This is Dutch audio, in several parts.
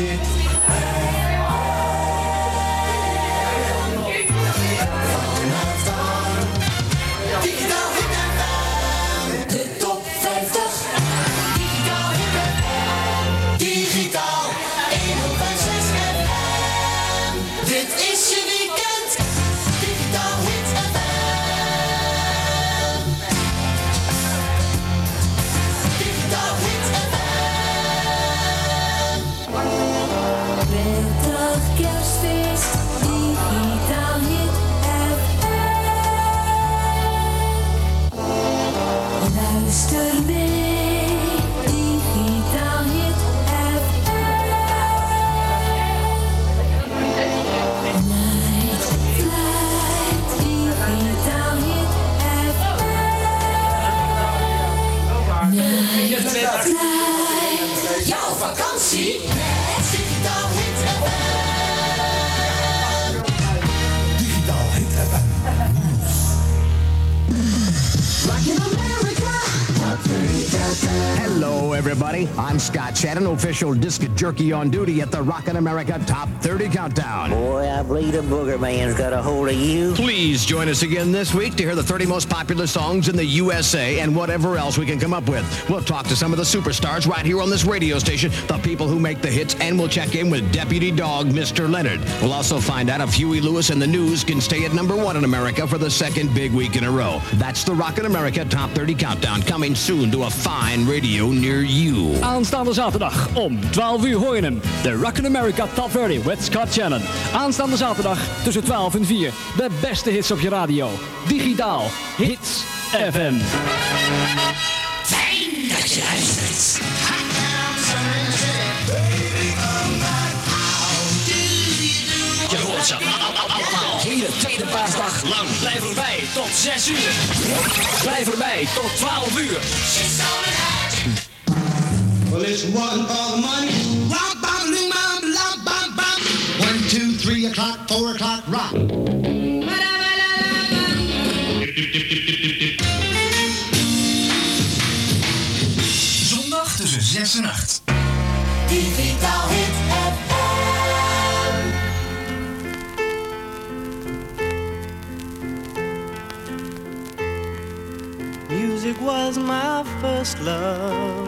it. See? Shannon, official disc jerky on duty at the Rockin' America Top 30 Countdown. Boy, I believe the Booger Man's got a hold of you. Please join us again this week to hear the 30 most popular songs in the USA and whatever else we can come up with. We'll talk to some of the superstars right here on this radio station, the people who make the hits, and we'll check in with Deputy Dog, Mr. Leonard. We'll also find out if Huey Lewis and the News can stay at number one in America for the second big week in a row. That's the Rockin' America Top 30 Countdown, coming soon to a fine radio near you. Aanstaande zaterdag om 12 uur hoor je. De Rockin' America Top 30 with Scott Shannon. Aanstaande zaterdag tussen 12 en 4. De beste hits op je radio. Digitaal. Hits FM. Fijn dat je. Je hoort ze allemaal. Hele tweede paasdag lang. Blijf erbij tot 6 uur. Blijf erbij tot 12 uur. Well, it's one for the money. Rock, bam, ding, bam, bam, bam, bam. One, two, three o'clock, four o'clock, rock. Zondag tussen 6 en 8. Digitaal Hit FM. Music was my first love,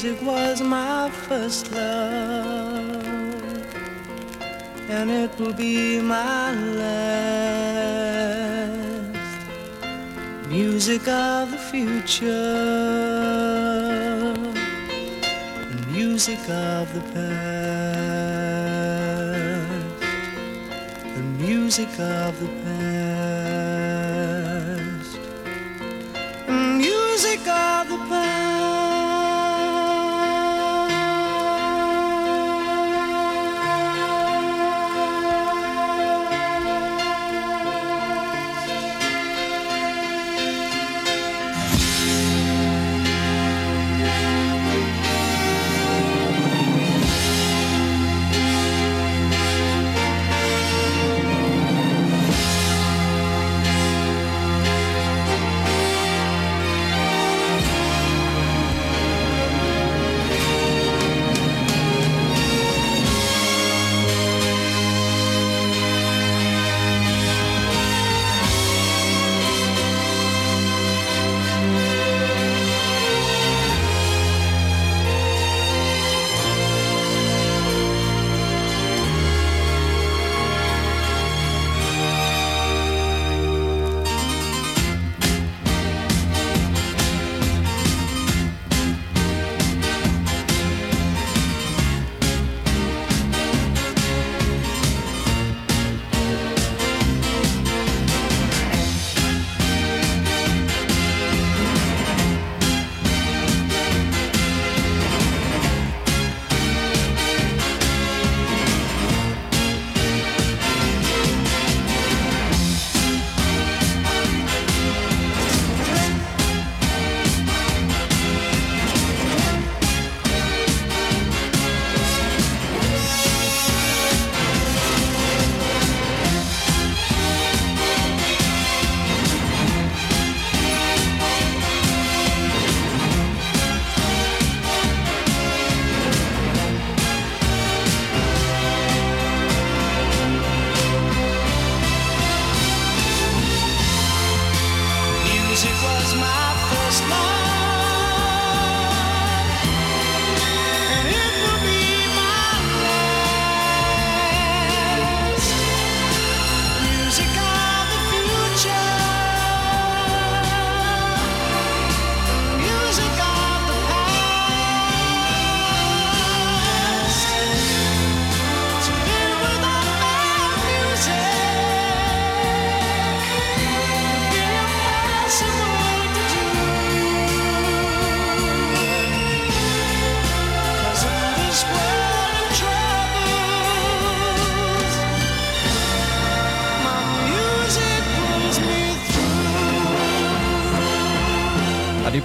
Music was my first love, and it will be my last. Music of the future, music of the past. the music of the past. Music of the Music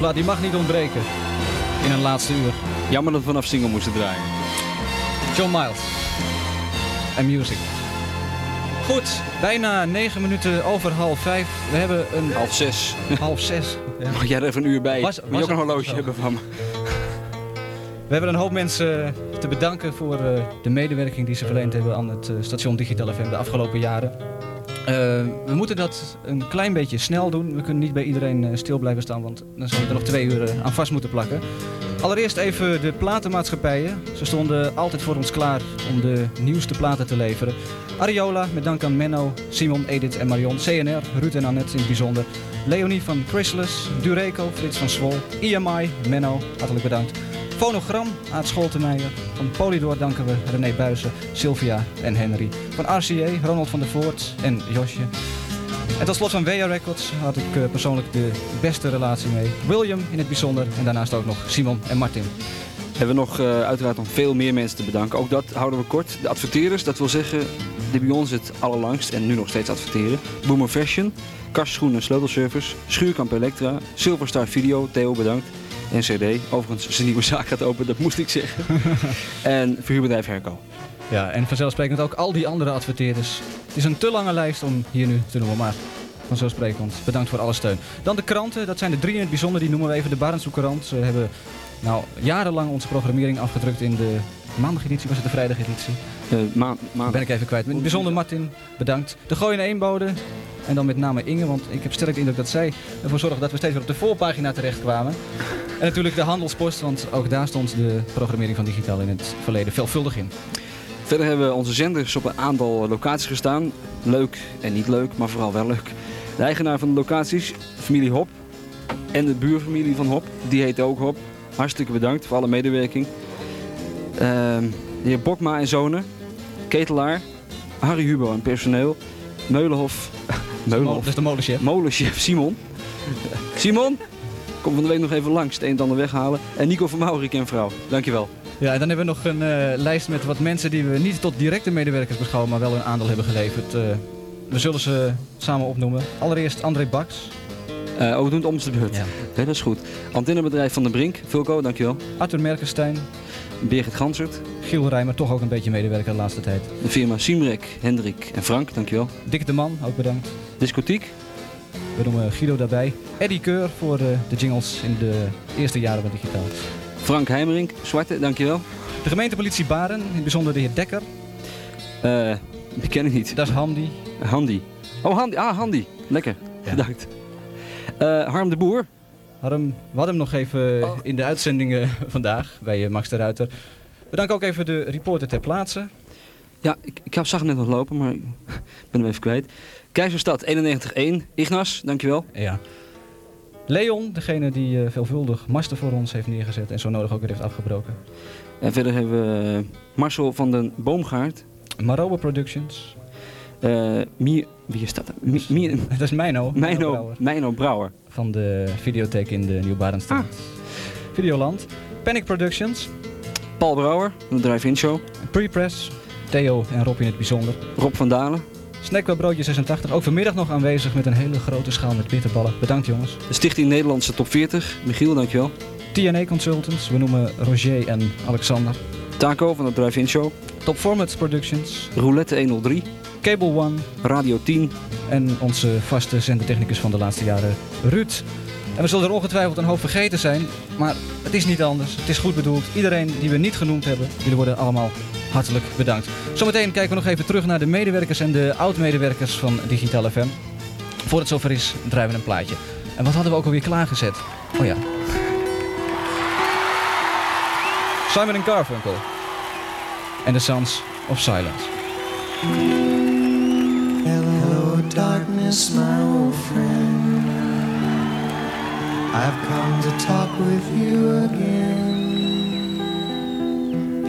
plaat die mag niet ontbreken in een laatste uur. Jammer dat we vanaf single moesten draaien. John Miles en Music. Goed, bijna negen minuten over half vijf. We hebben een Half zes. half zes. Ja. Mag jij er even een uur bij? Was- Moet was je ook een horloge zo? hebben van me? We hebben een hoop mensen eh, te bedanken voor eh, de medewerking die ze verleend hebben aan het eh, station Digital FM de afgelopen jaren. Eh, we moeten dat een klein beetje snel doen. We kunnen niet bij iedereen eh, stil blijven staan, want dan zouden we er nog twee uur eh, aan vast moeten plakken. Allereerst even de platenmaatschappijen. Ze stonden altijd voor ons klaar om de nieuwste platen te leveren. Ariola, met dank aan Menno, Simon, Edith en Marion. CNR, Ruud en Annette in het bijzonder. Leonie van Chrysalis, Dureco, Frits van Swol. IMI, Menno, hartelijk bedankt. Phonogram, Aad Scholtenmeijer. Van Polydor danken we René Buizen, Sylvia en Henry. Van RCA, Ronald van der Voort en Josje. En tot slot van WA Records had ik eh, persoonlijk de beste relatie mee. William in het bijzonder en daarnaast ook nog Simon en Martin. Hebben we nog eh, uiteraard nog veel meer mensen te bedanken. Ook dat houden we kort. De adverteerders, dat wil zeggen, die bij ons het allerlangst en nu nog steeds adverteren. Boomer Fashion, Kastschoenen en Sleutelservice, Schuurkamp Elektra, Silverstar Video, Theo bedankt. En CD, overigens zijn nieuwe zaak gaat open, dat moest ik zeggen. en verhuurbedrijf Herco. Ja, en vanzelfsprekend ook al die andere adverteerders. Het is een te lange lijst om hier nu te noemen, maar vanzelfsprekend bedankt voor alle steun. Dan de kranten, dat zijn de drie in het bijzonder, die noemen we even de Barentshoek Courant. Ze hebben nou, jarenlang onze programmering afgedrukt in de maandageditie, was het de vrijdageditie? Uh, ma maandag. Ben ik even kwijt. In bijzonder Martin, bedankt. De Gooi en Eenbode. En dan met name Inge, want ik heb sterk de indruk dat zij ervoor zorgde dat we steeds weer op de voorpagina terectkwamen. En natuurlijk de Handelspost, want ook daar stond de programmering van Digitaal in het verleden veelvuldig in. Verder hebben onze zenders op een aantal locaties gestaan. Leuk en niet leuk, maar vooral wel leuk. De eigenaar van de locaties, familie Hop. En de buurfamilie van Hop, die heet ook Hop. Hartstikke bedankt voor alle medewerking. Uh, de heer Bokma en Zonen, Ketelaar, Harry Hubo en personeel. Meulenhof. Dat Meulenhof. is de molenchef. Molenchef Simon. Simon, kom van de week nog even langs, het een en ander weghalen. En Nico van Maurik en vrouw. Dankjewel. Ja, en dan hebben we nog een eh, lijst met wat mensen die we niet tot directe medewerkers beschouwen, maar wel een aandeel hebben geleverd. Eh, we zullen ze samen opnoemen. Allereerst André Baks, Eh oh, we doen het om de beurt. Ja. Ja, dat is goed. Antennebedrijf Van de Brink. Vulco, dankjewel. Arthur Merkenstein, Birgit Gansert. Giel Rijmer, toch ook een beetje medewerker de laatste tijd. De firma Simrek, Hendrik en Frank, dankjewel. Dick de Man, ook bedankt. Discotiek. We noemen Guido daarbij. Eddie Keur voor eh, de jingles in de eerste jaren van Digitaal. Frank Heimerink, Zwarte, dankjewel. De gemeentepolitie Baren, in het bijzonder de heer Dekker. Eh die ken ik niet. Dat is Handy. Handy. Oh, Handy. Ah, Handy. Lekker. Ja. Bedankt. Eh, Harm de Boer. Harm, we hadden hem nog even Oh. in de uitzending eh, vandaag bij Max de Ruiter. Bedank ook even de reporter ter plaatse. Ja, ik, ik zag hem net nog lopen, maar ik ben hem even kwijt. Keizerstad 91-1. Ignas, dankjewel. Ja. Leon, degene die eh, veelvuldig masten voor ons heeft neergezet en zo nodig ook weer heeft afgebroken. En verder hebben we eh, Marcel van den Boomgaard. Productions. Eh Mier, wie is dat? Mier, Dat is Meino. Meino, Brouwer Brouwer. Van de videotheek in de Nieuw-Barendstraat. Videoland. Panic Productions. Paul Brouwer, van de Drive-In Show. Prepress. Theo en Rob in het bijzonder. Rob van Dalen. Snackwell Broodje 86. Ook vanmiddag nog aanwezig met een hele grote schaal met bitterballen. Bedankt jongens. De Stichting Nederlandse Top 40. Michiel, dankjewel. TNA Consultants. We noemen Roger en Alexander. Taco van de Drive-In Show. Top Formats Productions. Roulette 103. Cable One. Radio 10. En onze vaste zendetechnicus van de laatste jaren, Ruud. En we zullen er ongetwijfeld een hoop vergeten zijn, maar het is niet anders. Het is goed bedoeld. Iedereen die we niet genoemd hebben, jullie worden allemaal hartelijk bedankt. Zometeen kijken we nog even terug naar de medewerkers en de oud-medewerkers van Digitaal FM. Voordat het zover is, draaien we een plaatje. En wat hadden we ook alweer klaargezet? Oh ja. Simon Garfunkel. En The Sons of Silence. Hello, darkness, my old friend. I've come to talk with you again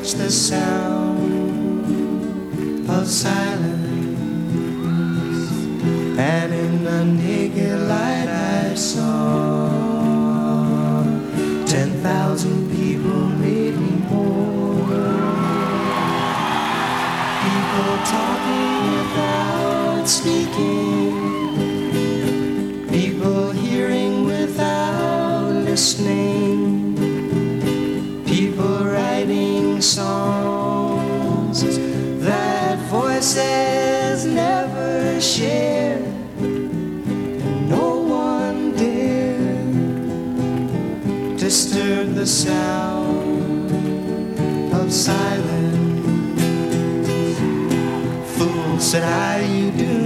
touched the sound of silence. And in the naked the sound of silence. Fool, said I, you do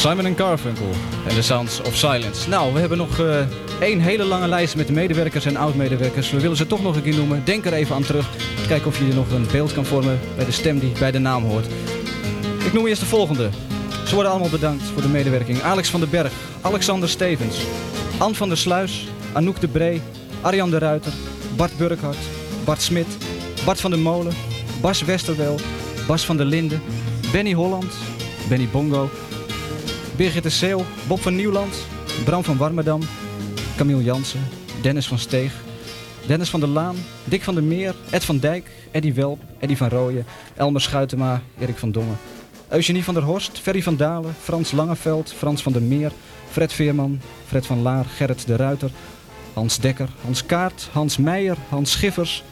Simon Garfunkel en The Sounds of Silence. Nou, we hebben nog eh, één hele lange lijst met de medewerkers en oud-medewerkers. We willen ze toch nog een keer noemen. Denk er even aan terug. Kijken of je je nog een beeld kan vormen bij de stem die bij de naam hoort. Ik noem eerst de volgende. Ze worden allemaal bedankt voor de medewerking. Alex van den Berg, Alexander Stevens, Ann van der Sluis, Anouk de Bree, Arjan de Ruiter, Bart Burkhardt, Bart Smit, Bart van der Molen, Bas Westerwel, Bas van der Linden, Benny Holland, Benny Bongo, Birgit de Seel, Bob van Nieuwland, Bram van Warmerdam, Camille Jansen, Dennis van Steeg, Dennis van der Laan, Dick van der Meer, Ed van Dijk, Eddy Welp, Eddy van Rooyen, Elmer Schuitema, Erik van Dongen, Eugenie van der Horst, Ferry van Dalen, Frans Langeveld, Frans van der Meer, Fred Veerman, Fred van Laar, Gerrit de Ruiter, Hans Dekker, Hans Kaart, Hans Meijer, Hans Schiffers,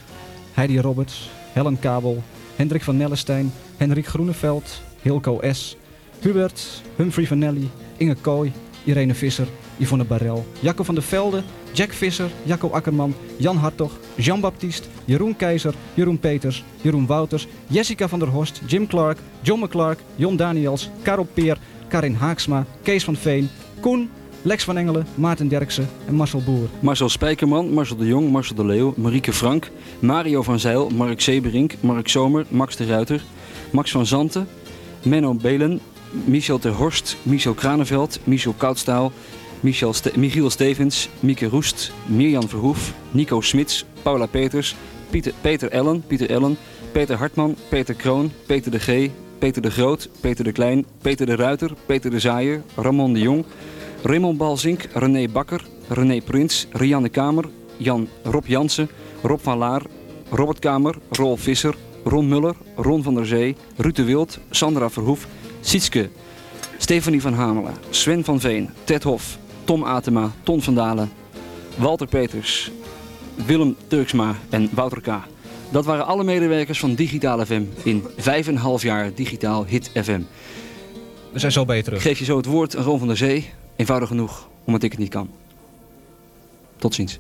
Heidi Roberts, Helen Kabel, Hendrik van Nellestein, Henrik Groeneveld, Hilco S., Hubert, Humphrey van Nelly, Inge Kooi, Irene Visser, Yvonne Barel, Jacco van der Velde, Jack Visser, Jacco Akkerman, Jan Hartog, Jean-Baptiste, Jeroen Keizer, Jeroen Peters, Jeroen Wouters, Jessica van der Horst, Jim Clark, John McClark, Jon Daniels, Karel Peer, Karin Haaksma, Kees van Veen, Koen, Lex van Engelen, Maarten Derksen en Marcel Boer. Marcel Spijkerman, Marcel de Jong, Marcel de Leeuw, Marieke Frank, Mario van Zeil, Mark Seberink, Mark Zomer, Max de Ruiter, Max van Zanten, Menno Belen, Michel ter Horst, Michel Kranenveld, Michel Koudstaal, Michiel Stevens, Mieke Roest, Mirjan Verhoef, Nico Smits, Paula Peters, Pieter, Peter Ellen, Pieter Ellen, Peter Hartman, Peter Kroon, Peter de G, Peter de Groot, Peter de Klein, Peter de Ruiter, Peter de Zaaier, Ramon de Jong, Raymond Balzink, René Bakker, René Prins, Rianne Kamer, Jan Rob Jansen, Rob van Laar, Robert Kamer, Rolf Visser, Ron Muller, Ron van der Zee, Ruud Wild, Sandra Verhoef, Sietske, Stefanie van Hamelen, Sven van Veen, Ted Hof, Tom Atema, Ton van Dalen, Walter Peters, Willem Turksma en Wouter K. Dat waren alle medewerkers van Digitaal FM in 5,5 jaar Digitaal Hit FM. We zijn zo bij je terug. Ik geef je zo het woord aan Ron van der Zee. Eenvoudig genoeg, omdat ik het niet kan. Tot ziens.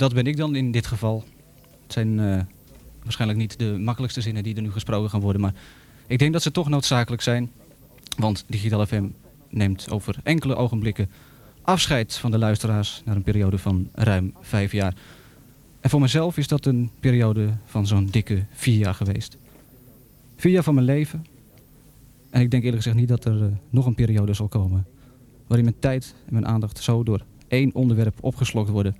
Dat ben ik dan in dit geval. Het zijn eh, waarschijnlijk niet de makkelijkste zinnen die er nu gesproken gaan worden. Maar ik denk dat ze toch noodzakelijk zijn. Want Digital FM neemt over enkele ogenblikken afscheid van de luisteraars. Na een periode van ruim vijf jaar. En voor mezelf is dat een periode van zo'n dikke vier jaar geweest. Vier jaar van mijn leven. En ik denk eerlijk gezegd niet dat er eh, nog een periode zal komen. Waarin mijn tijd en mijn aandacht zo door één onderwerp opgeslokt worden.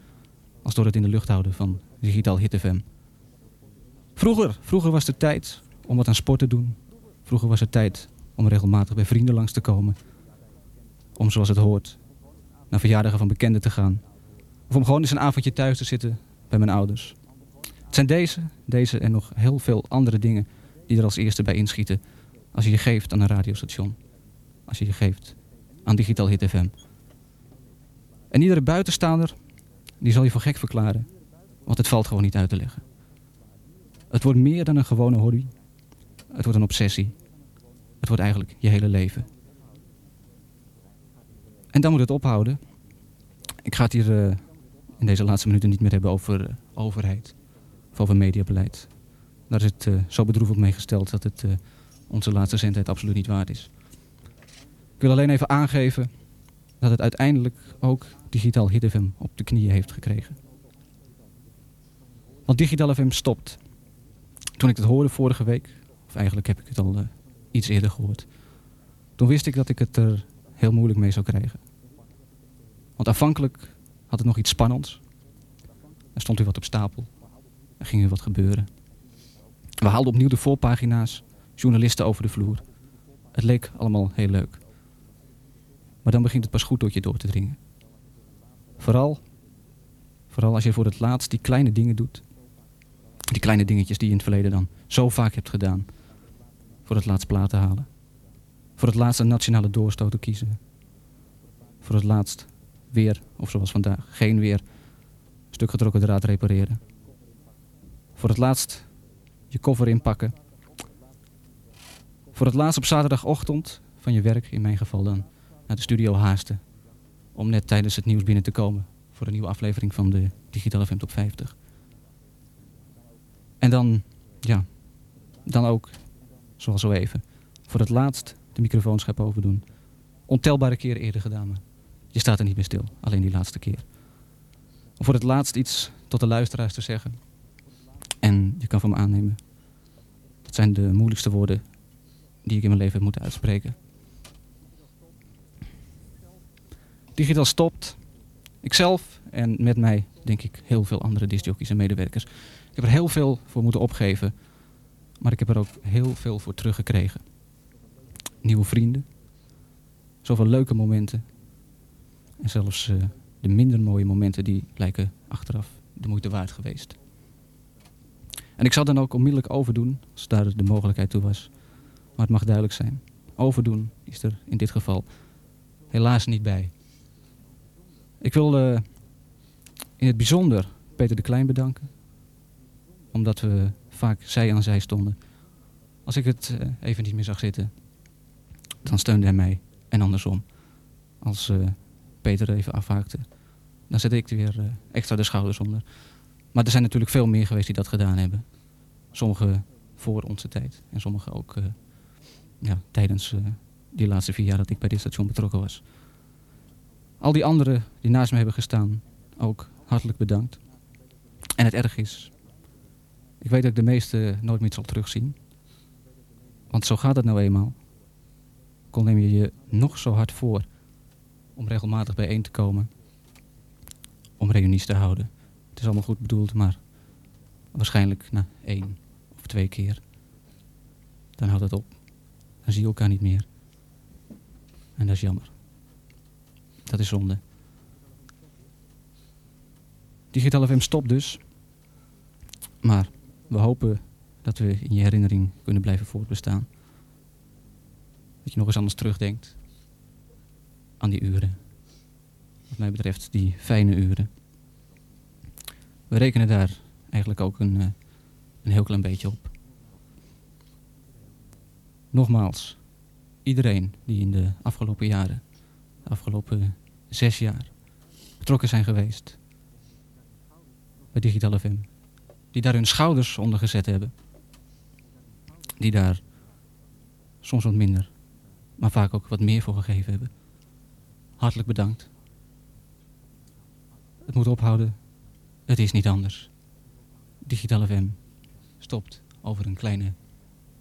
Als door het in de lucht houden van Digitaal Hit FM. Vroeger, vroeger was de tijd om wat aan sport te doen. Vroeger was het tijd om regelmatig bij vrienden langs te komen. Om zoals het hoort naar verjaardagen van bekenden te gaan. Of om gewoon eens een avondje thuis te zitten bij mijn ouders. Het zijn deze, deze en nog heel veel andere dingen die er als eerste bij inschieten. Als je je geeft aan een radiostation. Als je je geeft aan Digitaal Hit FM. En iedere buitenstaander, die zal je voor gek verklaren. Want het valt gewoon niet uit te leggen. Het wordt meer dan een gewone hobby. Het wordt een obsessie. Het wordt eigenlijk je hele leven. En dan moet het ophouden. Ik ga het hier eh, in deze laatste minuten niet meer hebben over eh, overheid. Of over mediabeleid. Daar is het uh, zo bedroevend mee gesteld dat het onze laatste zendheid absoluut niet waard is. Ik wil alleen even aangeven dat het uiteindelijk ook Digitaal Hit op de knieën heeft gekregen. Want Digitaal FM stopt. Toen ik het hoorde vorige week, of eigenlijk heb ik het al iets eerder gehoord. Toen wist ik dat ik het er heel moeilijk mee zou krijgen. Want aanvankelijk had het nog iets spannends. Er stond weer wat op stapel. Er ging weer wat gebeuren. We haalden opnieuw de voorpagina's, journalisten over de vloer. Het leek allemaal heel leuk. Maar dan begint het pas goed tot je door te dringen. Vooral, vooral als je voor het laatst die kleine dingen doet. Die kleine dingetjes die je in het verleden dan zo vaak hebt gedaan. Voor het laatst platen halen. Voor het laatst een nationale doorstoot te kiezen. Voor het laatst weer, of zoals vandaag, geen weer, stuk getrokken draad repareren. Voor het laatst je koffer inpakken. Voor het laatst op zaterdagochtend van je werk, in mijn geval dan, naar de studio haasten. Om net tijdens het nieuws binnen te komen voor een nieuwe aflevering van de Digitale FM Top 50. En dan, ja, dan ook, zoals zo even, voor het laatst de microfoonschep overdoen. Ontelbare keren eerder gedaan, je staat er niet meer stil, alleen die laatste keer. Om voor het laatst iets tot de luisteraars te zeggen. En je kan van me aannemen. Dat zijn de moeilijkste woorden die ik in mijn leven heb moeten uitspreken. Digitaal stopt. Ikzelf en met mij denk ik heel veel andere discjockeys en medewerkers. Ik heb er heel veel voor moeten opgeven. Maar ik heb er ook heel veel voor teruggekregen. Nieuwe vrienden. Zoveel leuke momenten. En zelfs uh, de minder mooie momenten die lijken achteraf de moeite waard geweest. En ik zal dan ook onmiddellijk overdoen, als daar de mogelijkheid toe was. Maar het mag duidelijk zijn. Overdoen is er in dit geval helaas niet bij. Ik wil uh, in het bijzonder Peter de Klein bedanken. Omdat we vaak zij aan zij stonden. Als ik het uh, even niet meer zag zitten, dan steunde hij mij. En andersom. Als uh, Peter even afhaakte, dan zette ik er weer extra de schouders onder. Maar er zijn natuurlijk veel meer geweest die dat gedaan hebben. Sommigen voor onze tijd. En sommigen ook ja, tijdens die laatste vier jaar dat ik bij dit station betrokken was. Al die anderen die naast me hebben gestaan, ook hartelijk bedankt. En het erg is, ik weet dat ik de meeste nooit meer zal terugzien. Want zo gaat het nou eenmaal. Kon neem je je nog zo hard voor om regelmatig bijeen te komen. Om reunies te houden. Het is allemaal goed bedoeld, maar waarschijnlijk na één of twee keer. Dan houdt het op. Dan zie je elkaar niet meer. En dat is jammer. Dat is zonde. Digitale FM stopt dus. Maar we hopen dat we in je herinnering kunnen blijven voortbestaan. Dat je nog eens anders terugdenkt aan die uren. Wat mij betreft die fijne uren. We rekenen daar eigenlijk ook een, uh, een heel klein beetje op. Nogmaals, iedereen die in de afgelopen jaren, de afgelopen zes jaar betrokken zijn geweest bij Digitale FM. Die daar hun schouders onder gezet hebben. Die daar soms wat minder, maar vaak ook wat meer voor gegeven hebben. Hartelijk bedankt. Het moet ophouden. Het is niet anders. Digitale FM stopt over een kleine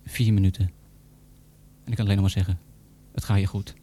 vier minuten. En ik kan alleen nog maar zeggen, het gaat je goed.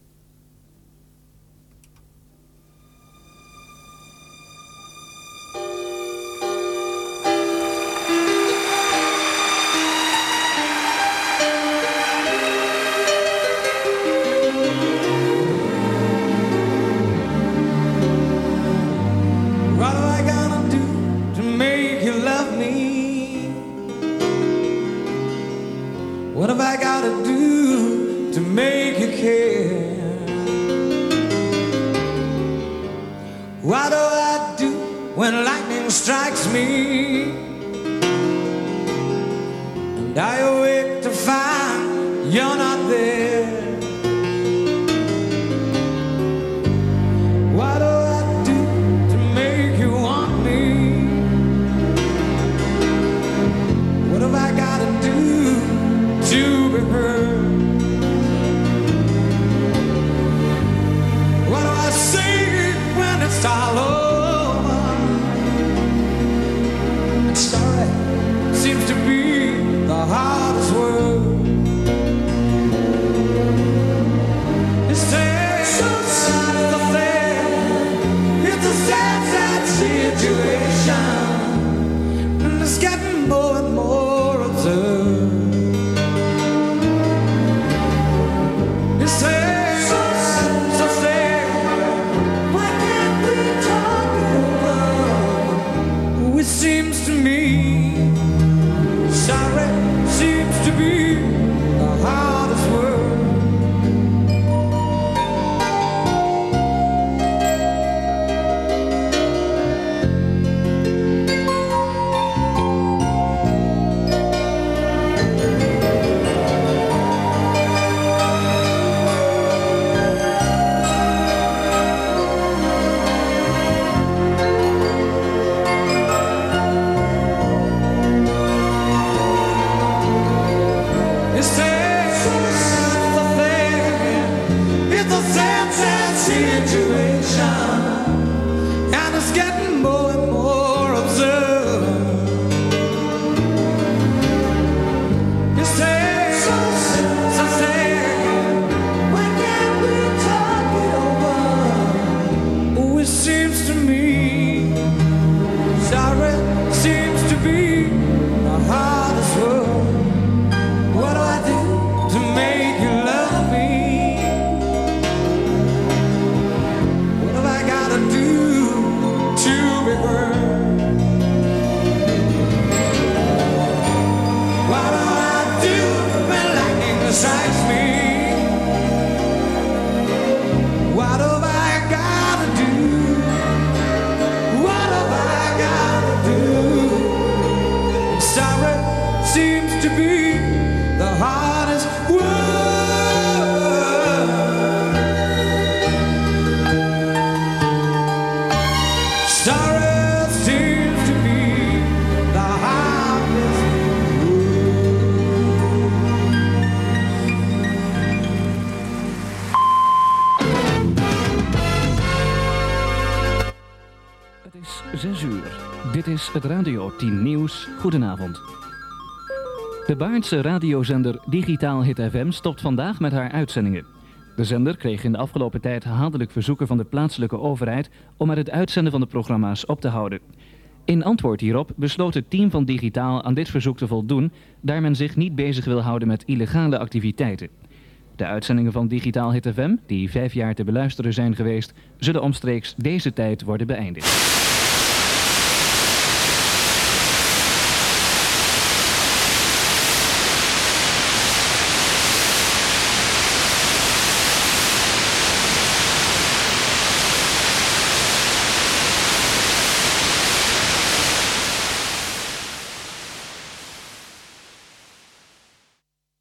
6 uur. Dit is het Radio 10 Nieuws. Goedenavond. De Baardse radiozender Digitaal Hit FM stopt vandaag met haar uitzendingen. De zender kreeg in de afgelopen tijd haatelijk verzoeken van de plaatselijke overheid om met het uitzenden van de programma's op te houden. In antwoord hierop besloot het team van Digitaal aan dit verzoek te voldoen, daar men zich niet bezig wil houden met illegale activiteiten. De uitzendingen van Digitaal Hit FM, die vijf jaar te beluisteren zijn geweest, zullen omstreeks deze tijd worden beëindigd.